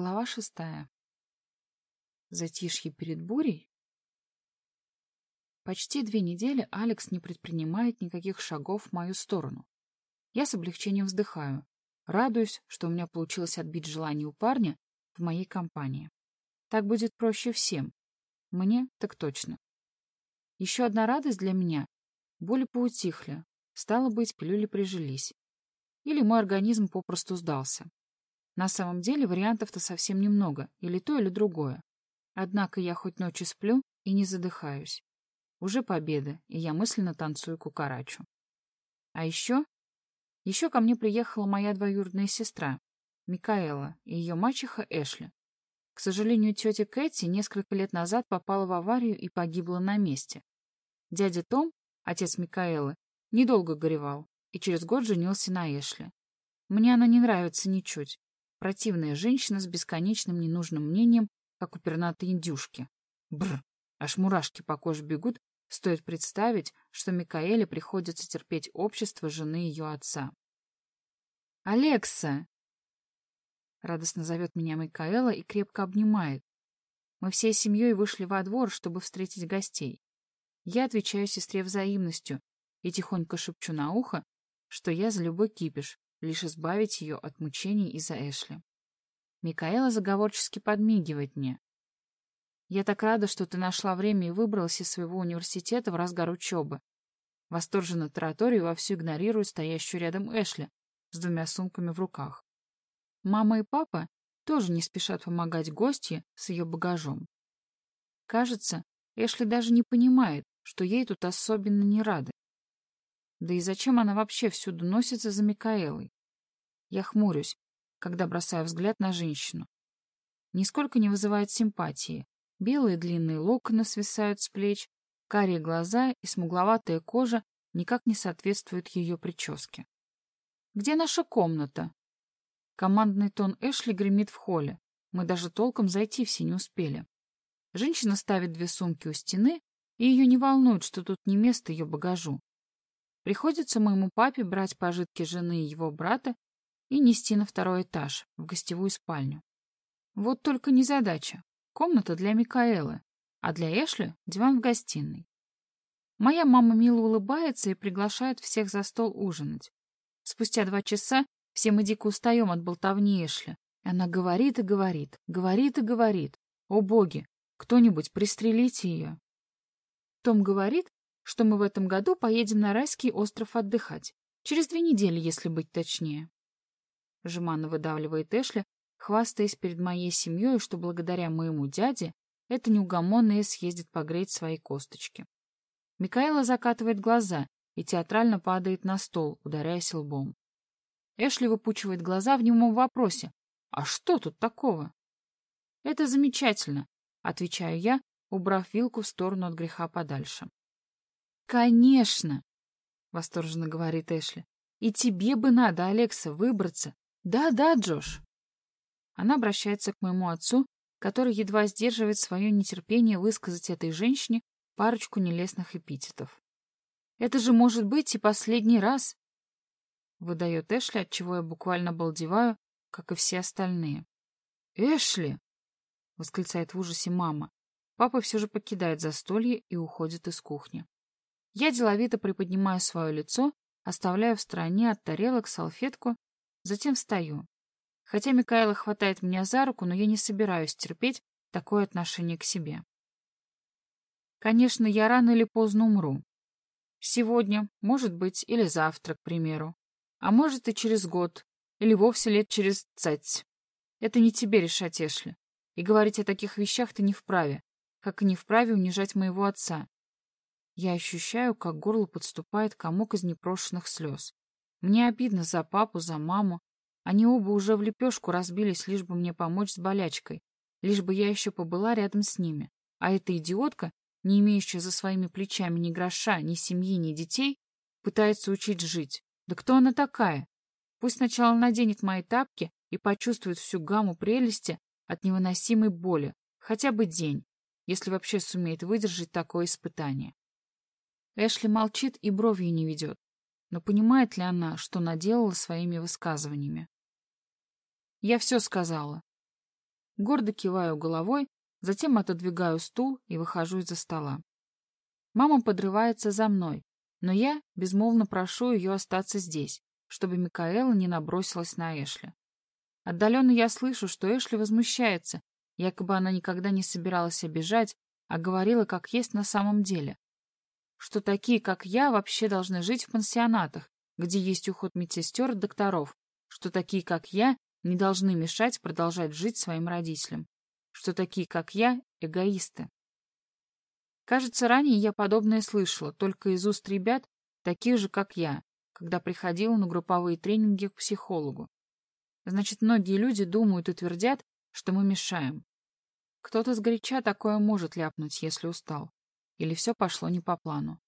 Глава шестая. Затишье перед бурей? Почти две недели Алекс не предпринимает никаких шагов в мою сторону. Я с облегчением вздыхаю, радуюсь, что у меня получилось отбить желание у парня в моей компании. Так будет проще всем. Мне так точно. Еще одна радость для меня. Боли поутихли. Стало быть, пилюли прижились. Или мой организм попросту сдался. На самом деле вариантов-то совсем немного, или то, или другое. Однако я хоть ночью сплю и не задыхаюсь. Уже победа, и я мысленно танцую кукарачу. А еще... Еще ко мне приехала моя двоюродная сестра, Микаэла, и ее мачеха Эшли. К сожалению, тетя Кэти несколько лет назад попала в аварию и погибла на месте. Дядя Том, отец Микаэлы, недолго горевал и через год женился на Эшли. Мне она не нравится ничуть. Противная женщина с бесконечным ненужным мнением, как у пернатой индюшки. Бр! Аж мурашки по коже бегут, стоит представить, что Микаэле приходится терпеть общество жены ее отца. «Алекса!» Радостно зовет меня Микаэла и крепко обнимает. Мы всей семьей вышли во двор, чтобы встретить гостей. Я отвечаю сестре взаимностью и тихонько шепчу на ухо, что я за любой кипиш, лишь избавить ее от мучений из-за Эшли. Микаэла заговорчески подмигивает мне. «Я так рада, что ты нашла время и выбралась из своего университета в разгар учебы». Восторженно тараторию вовсю игнорирует стоящую рядом Эшли с двумя сумками в руках. Мама и папа тоже не спешат помогать гостье с ее багажом. Кажется, Эшли даже не понимает, что ей тут особенно не рады. Да и зачем она вообще всюду носится за Микаэлой? Я хмурюсь, когда бросаю взгляд на женщину. Нисколько не вызывает симпатии. Белые длинные локоны свисают с плеч, карие глаза и смугловатая кожа никак не соответствуют ее прическе. «Где наша комната?» Командный тон Эшли гремит в холле. Мы даже толком зайти все не успели. Женщина ставит две сумки у стены, и ее не волнует, что тут не место ее багажу. Приходится моему папе брать пожитки жены и его брата и нести на второй этаж, в гостевую спальню. Вот только незадача. Комната для Микаэлы, а для Эшли — диван в гостиной. Моя мама мило улыбается и приглашает всех за стол ужинать. Спустя два часа все мы дико устаем от болтовни Эшли. Она говорит и говорит, говорит и говорит. О боги, кто-нибудь пристрелите ее. Том говорит, что мы в этом году поедем на райский остров отдыхать. Через две недели, если быть точнее. Жеманно выдавливает Эшли, хвастаясь перед моей семьей, что благодаря моему дяде эта неугомонная съездит погреть свои косточки. Микаэла закатывает глаза и театрально падает на стол, ударяясь лбом. Эшли выпучивает глаза в немом вопросе. «А что тут такого?» «Это замечательно», — отвечаю я, убрав вилку в сторону от греха подальше. «Конечно!» — восторженно говорит Эшли. «И тебе бы надо, Алекса, выбраться. Да-да, Джош!» Она обращается к моему отцу, который едва сдерживает свое нетерпение высказать этой женщине парочку нелестных эпитетов. «Это же может быть и последний раз!» Выдает Эшли, от чего я буквально балдеваю, как и все остальные. «Эшли!» — восклицает в ужасе мама. Папа все же покидает застолье и уходит из кухни. Я деловито приподнимаю свое лицо, оставляю в стороне от тарелок салфетку, затем встаю. Хотя Микаэла хватает меня за руку, но я не собираюсь терпеть такое отношение к себе. Конечно, я рано или поздно умру. Сегодня, может быть, или завтра, к примеру. А может и через год, или вовсе лет через цать. Это не тебе решать, Эшли. И говорить о таких вещах ты не вправе, как и не вправе унижать моего отца. Я ощущаю, как горло подступает комок из непрошенных слез. Мне обидно за папу, за маму. Они оба уже в лепешку разбились, лишь бы мне помочь с болячкой, лишь бы я еще побыла рядом с ними. А эта идиотка, не имеющая за своими плечами ни гроша, ни семьи, ни детей, пытается учить жить. Да кто она такая? Пусть сначала наденет мои тапки и почувствует всю гамму прелести от невыносимой боли, хотя бы день, если вообще сумеет выдержать такое испытание. Эшли молчит и бровью не ведет. Но понимает ли она, что наделала своими высказываниями? Я все сказала. Гордо киваю головой, затем отодвигаю стул и выхожу из-за стола. Мама подрывается за мной, но я безмолвно прошу ее остаться здесь, чтобы Микаэла не набросилась на Эшли. Отдаленно я слышу, что Эшли возмущается, якобы она никогда не собиралась обижать, а говорила, как есть на самом деле. Что такие, как я, вообще должны жить в пансионатах, где есть уход медсестер докторов, что такие, как я, не должны мешать продолжать жить своим родителям, что такие, как я, эгоисты. Кажется, ранее я подобное слышала, только из уст ребят, таких же, как я, когда приходила на групповые тренинги к психологу. Значит, многие люди думают и твердят, что мы мешаем. Кто-то сгоряча такое может ляпнуть, если устал. Или все пошло не по плану.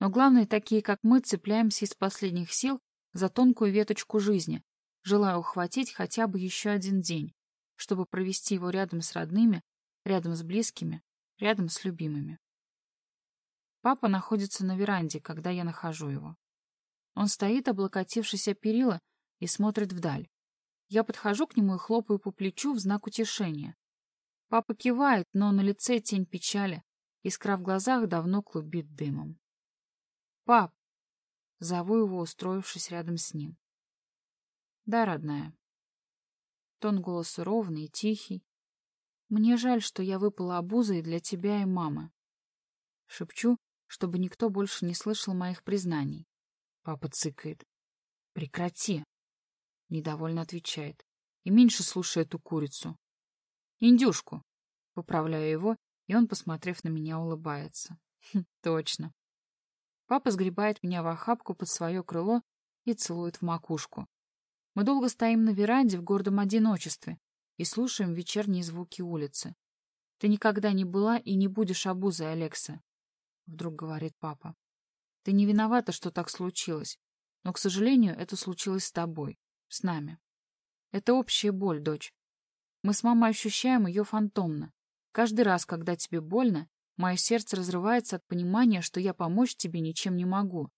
Но главное, такие, как мы, цепляемся из последних сил за тонкую веточку жизни, желая ухватить хотя бы еще один день, чтобы провести его рядом с родными, рядом с близкими, рядом с любимыми. Папа находится на веранде, когда я нахожу его. Он стоит, облокотившись о перила, и смотрит вдаль. Я подхожу к нему и хлопаю по плечу в знак утешения. Папа кивает, но на лице тень печали, искра в глазах давно клубит дымом. «Пап!» — зову его, устроившись рядом с ним. Да, родная. Тон голоса ровный и тихий. Мне жаль, что я выпала обузой для тебя и мамы. Шепчу, чтобы никто больше не слышал моих признаний. Папа цыкает. Прекрати. Недовольно отвечает. И меньше слушай эту курицу. Индюшку. Поправляю его, и он, посмотрев на меня, улыбается. Хм, точно. Папа сгребает меня в охапку под свое крыло и целует в макушку. Мы долго стоим на веранде в гордом одиночестве и слушаем вечерние звуки улицы. Ты никогда не была и не будешь обузой, Алекса, — вдруг говорит папа. Ты не виновата, что так случилось, но, к сожалению, это случилось с тобой, с нами. Это общая боль, дочь. Мы с мамой ощущаем ее фантомно. Каждый раз, когда тебе больно, мое сердце разрывается от понимания, что я помочь тебе ничем не могу.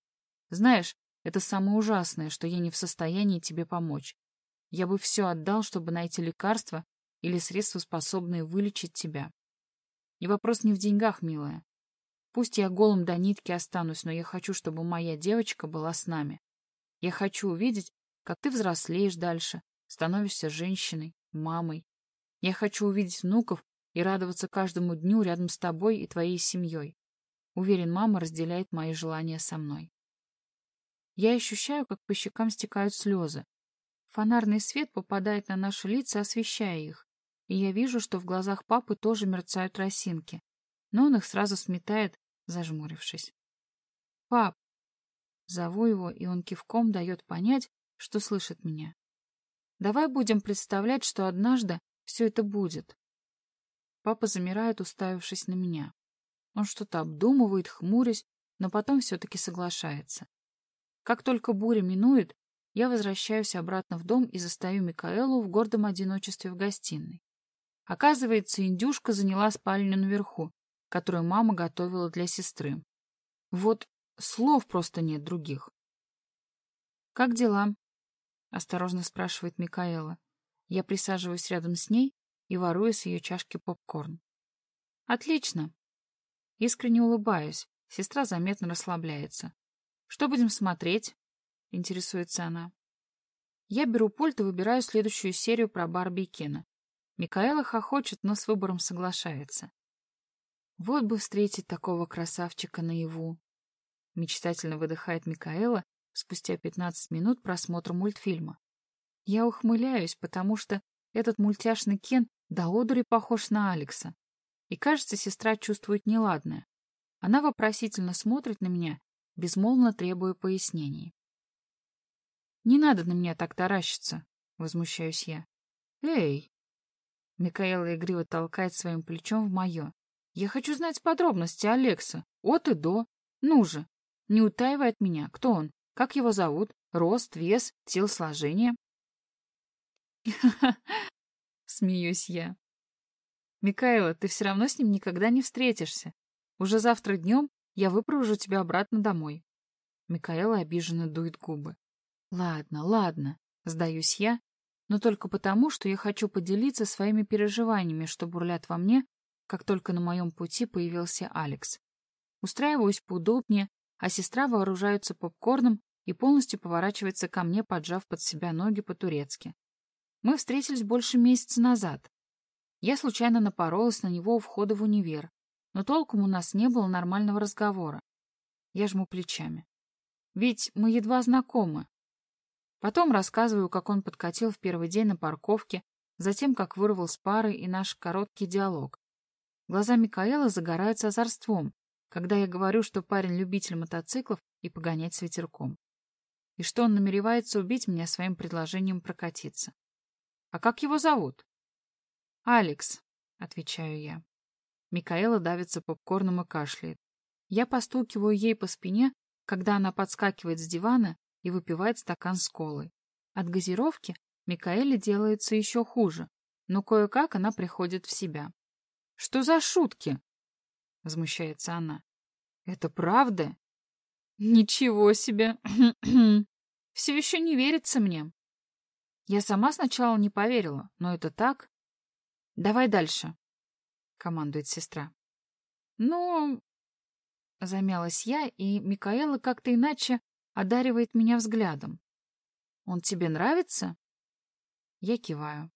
Знаешь, это самое ужасное, что я не в состоянии тебе помочь. Я бы все отдал, чтобы найти лекарства или средства, способные вылечить тебя. И вопрос не в деньгах, милая. Пусть я голым до нитки останусь, но я хочу, чтобы моя девочка была с нами. Я хочу увидеть, как ты взрослеешь дальше, становишься женщиной, мамой. Я хочу увидеть внуков и радоваться каждому дню рядом с тобой и твоей семьей. Уверен, мама разделяет мои желания со мной. Я ощущаю, как по щекам стекают слезы. Фонарный свет попадает на наши лица, освещая их, и я вижу, что в глазах папы тоже мерцают росинки, но он их сразу сметает, зажмурившись. «Пап!» Зову его, и он кивком дает понять, что слышит меня. «Давай будем представлять, что однажды все это будет». Папа замирает, уставившись на меня. Он что-то обдумывает, хмурясь, но потом все-таки соглашается. Как только буря минует, я возвращаюсь обратно в дом и застаю Микаэлу в гордом одиночестве в гостиной. Оказывается, индюшка заняла спальню наверху, которую мама готовила для сестры. Вот слов просто нет других. «Как дела?» — осторожно спрашивает Микаэла. Я присаживаюсь рядом с ней и ворую с ее чашки попкорн. «Отлично!» Искренне улыбаюсь. Сестра заметно расслабляется. «Что будем смотреть?» — интересуется она. Я беру пульт и выбираю следующую серию про Барби и Кена. Микаэла хохочет, но с выбором соглашается. Вот бы встретить такого красавчика наяву. Мечтательно выдыхает Микаэла спустя 15 минут просмотра мультфильма. Я ухмыляюсь, потому что этот мультяшный Кен до одури похож на Алекса. И кажется, сестра чувствует неладное. Она вопросительно смотрит на меня безмолвно требуя пояснений. «Не надо на меня так таращиться», — возмущаюсь я. «Эй!» Микаэла игриво толкает своим плечом в мое. «Я хочу знать подробности Алекса, от и до. Ну же, не утаивай от меня, кто он, как его зовут, рост, вес, телосложение». Смеюсь я. «Микаэла, ты все равно с ним никогда не встретишься. Уже завтра днем я выпровожу тебя обратно домой. Микаэла обиженно дует губы. Ладно, ладно, сдаюсь я, но только потому, что я хочу поделиться своими переживаниями, что бурлят во мне, как только на моем пути появился Алекс. Устраиваюсь поудобнее, а сестра вооружается попкорном и полностью поворачивается ко мне, поджав под себя ноги по-турецки. Мы встретились больше месяца назад. Я случайно напоролась на него у входа в универ, но толком у нас не было нормального разговора. Я жму плечами. Ведь мы едва знакомы. Потом рассказываю, как он подкатил в первый день на парковке, затем, как вырвал с пары и наш короткий диалог. Глаза Микаэла загораются озорством, когда я говорю, что парень любитель мотоциклов и погонять с ветерком. И что он намеревается убить меня своим предложением прокатиться. А как его зовут? Алекс, отвечаю я. Микаэла давится попкорном и кашляет. Я постукиваю ей по спине, когда она подскакивает с дивана и выпивает стакан с колой. От газировки Микаэле делается еще хуже, но кое-как она приходит в себя. «Что за шутки?» — возмущается она. «Это правда?» «Ничего себе! Все еще не верится мне. Я сама сначала не поверила, но это так. Давай дальше», — командует сестра. «Ну...» — замялась я, и Микаэла как-то иначе одаривает меня взглядом. «Он тебе нравится?» Я киваю.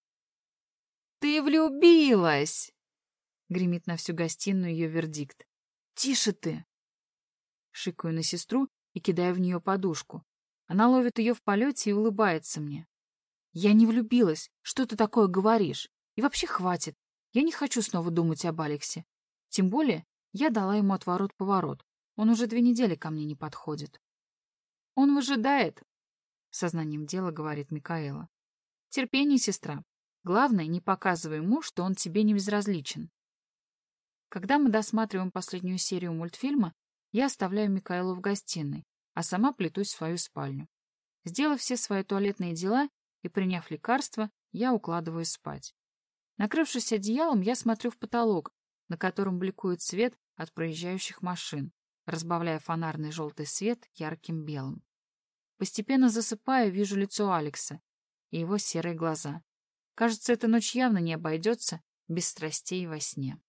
«Ты влюбилась!» — гремит на всю гостиную ее вердикт. «Тише ты!» Шикаю на сестру и кидаю в нее подушку. Она ловит ее в полете и улыбается мне. «Я не влюбилась. Что ты такое говоришь? И вообще хватит. Я не хочу снова думать об Алексе. Тем более я дала ему отворот-поворот. Он уже две недели ко мне не подходит. Он выжидает, — сознанием дела говорит Микаэла. Терпение, сестра. Главное, не показывай ему, что он тебе не безразличен. Когда мы досматриваем последнюю серию мультфильма, я оставляю Микаэлу в гостиной, а сама плетусь в свою спальню. Сделав все свои туалетные дела и приняв лекарство, я укладываюсь спать. Накрывшись одеялом, я смотрю в потолок, на котором бликует свет от проезжающих машин разбавляя фонарный желтый свет ярким белым. Постепенно засыпаю, вижу лицо Алекса и его серые глаза. Кажется, эта ночь явно не обойдется без страстей во сне.